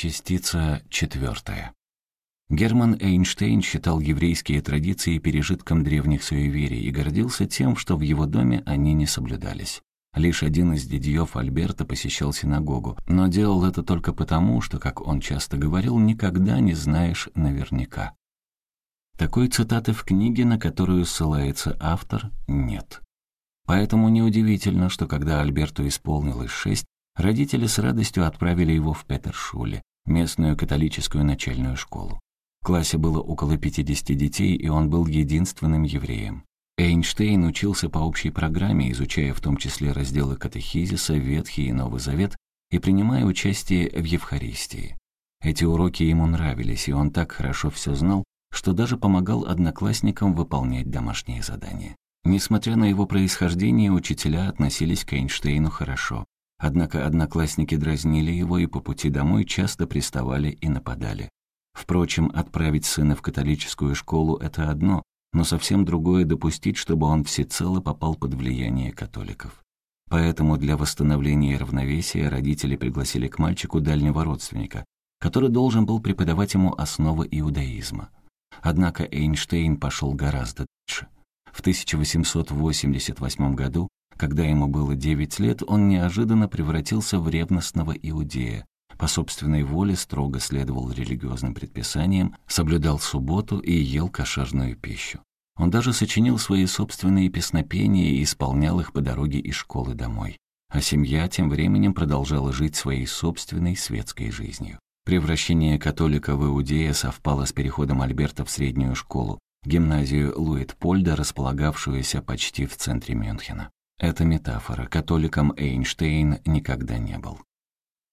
Частица четвертая. Герман Эйнштейн считал еврейские традиции пережитком древних суеверий и гордился тем, что в его доме они не соблюдались. Лишь один из дядьев Альберта посещал синагогу, но делал это только потому, что, как он часто говорил, никогда не знаешь наверняка. Такой цитаты в книге, на которую ссылается автор, нет. Поэтому неудивительно, что когда Альберту исполнилось шесть, родители с радостью отправили его в Петершуле, местную католическую начальную школу. В классе было около 50 детей, и он был единственным евреем. Эйнштейн учился по общей программе, изучая в том числе разделы катехизиса, Ветхий и Новый Завет, и принимая участие в Евхаристии. Эти уроки ему нравились, и он так хорошо все знал, что даже помогал одноклассникам выполнять домашние задания. Несмотря на его происхождение, учителя относились к Эйнштейну хорошо. Однако одноклассники дразнили его и по пути домой часто приставали и нападали. Впрочем, отправить сына в католическую школу — это одно, но совсем другое допустить, чтобы он всецело попал под влияние католиков. Поэтому для восстановления равновесия родители пригласили к мальчику дальнего родственника, который должен был преподавать ему основы иудаизма. Однако Эйнштейн пошел гораздо дальше. В 1888 году, когда ему было 9 лет, он неожиданно превратился в ревностного иудея, по собственной воле строго следовал религиозным предписаниям, соблюдал субботу и ел кошерную пищу. Он даже сочинил свои собственные песнопения и исполнял их по дороге из школы домой. А семья тем временем продолжала жить своей собственной светской жизнью. Превращение католика в иудея совпало с переходом Альберта в среднюю школу, гимназию Луитпольда, располагавшуюся почти в центре Мюнхена. Это метафора, католиком Эйнштейн никогда не был.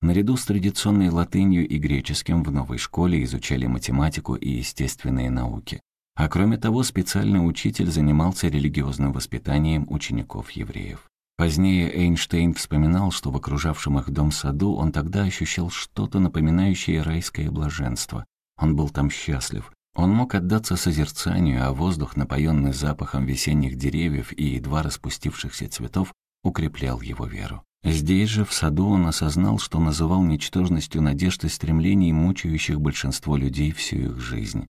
Наряду с традиционной латынью и греческим в новой школе изучали математику и естественные науки. А кроме того, специальный учитель занимался религиозным воспитанием учеников-евреев. Позднее Эйнштейн вспоминал, что в окружавшем их дом саду он тогда ощущал что-то напоминающее райское блаженство. Он был там счастлив. Он мог отдаться созерцанию, а воздух, напоенный запахом весенних деревьев и едва распустившихся цветов, укреплял его веру. Здесь же, в саду, он осознал, что называл ничтожностью надежд и стремлений, мучающих большинство людей всю их жизнь.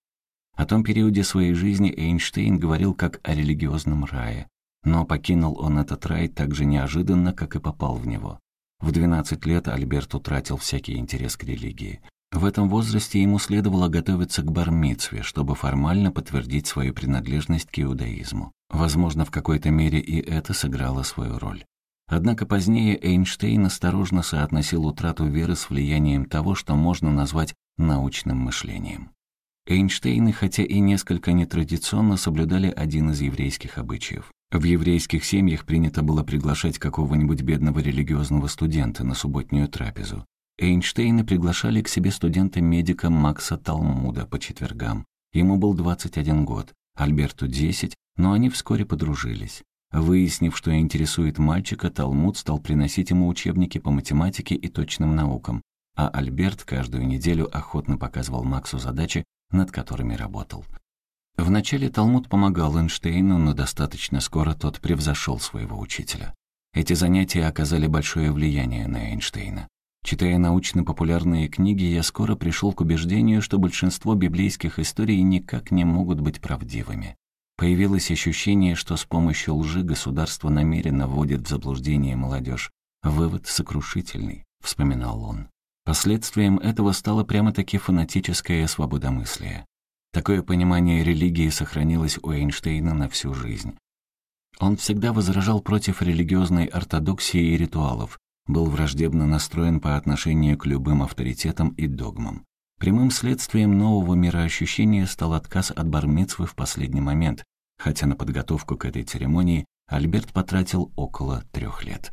О том периоде своей жизни Эйнштейн говорил как о религиозном рае, но покинул он этот рай так же неожиданно, как и попал в него. В 12 лет Альберт утратил всякий интерес к религии. В этом возрасте ему следовало готовиться к бармитсве, чтобы формально подтвердить свою принадлежность к иудаизму. Возможно, в какой-то мере и это сыграло свою роль. Однако позднее Эйнштейн осторожно соотносил утрату веры с влиянием того, что можно назвать научным мышлением. Эйнштейны, хотя и несколько нетрадиционно, соблюдали один из еврейских обычаев. В еврейских семьях принято было приглашать какого-нибудь бедного религиозного студента на субботнюю трапезу. Эйнштейны приглашали к себе студента-медика Макса Талмуда по четвергам. Ему был 21 год, Альберту 10, но они вскоре подружились. Выяснив, что интересует мальчика, Талмуд стал приносить ему учебники по математике и точным наукам, а Альберт каждую неделю охотно показывал Максу задачи, над которыми работал. Вначале Талмуд помогал Эйнштейну, но достаточно скоро тот превзошел своего учителя. Эти занятия оказали большое влияние на Эйнштейна. Читая научно-популярные книги, я скоро пришел к убеждению, что большинство библейских историй никак не могут быть правдивыми. Появилось ощущение, что с помощью лжи государство намеренно вводит в заблуждение молодежь. Вывод сокрушительный, вспоминал он. Последствием этого стало прямо-таки фанатическое свободомыслие. Такое понимание религии сохранилось у Эйнштейна на всю жизнь. Он всегда возражал против религиозной ортодоксии и ритуалов, был враждебно настроен по отношению к любым авторитетам и догмам. Прямым следствием нового мироощущения стал отказ от бармицвы в последний момент, хотя на подготовку к этой церемонии Альберт потратил около трех лет.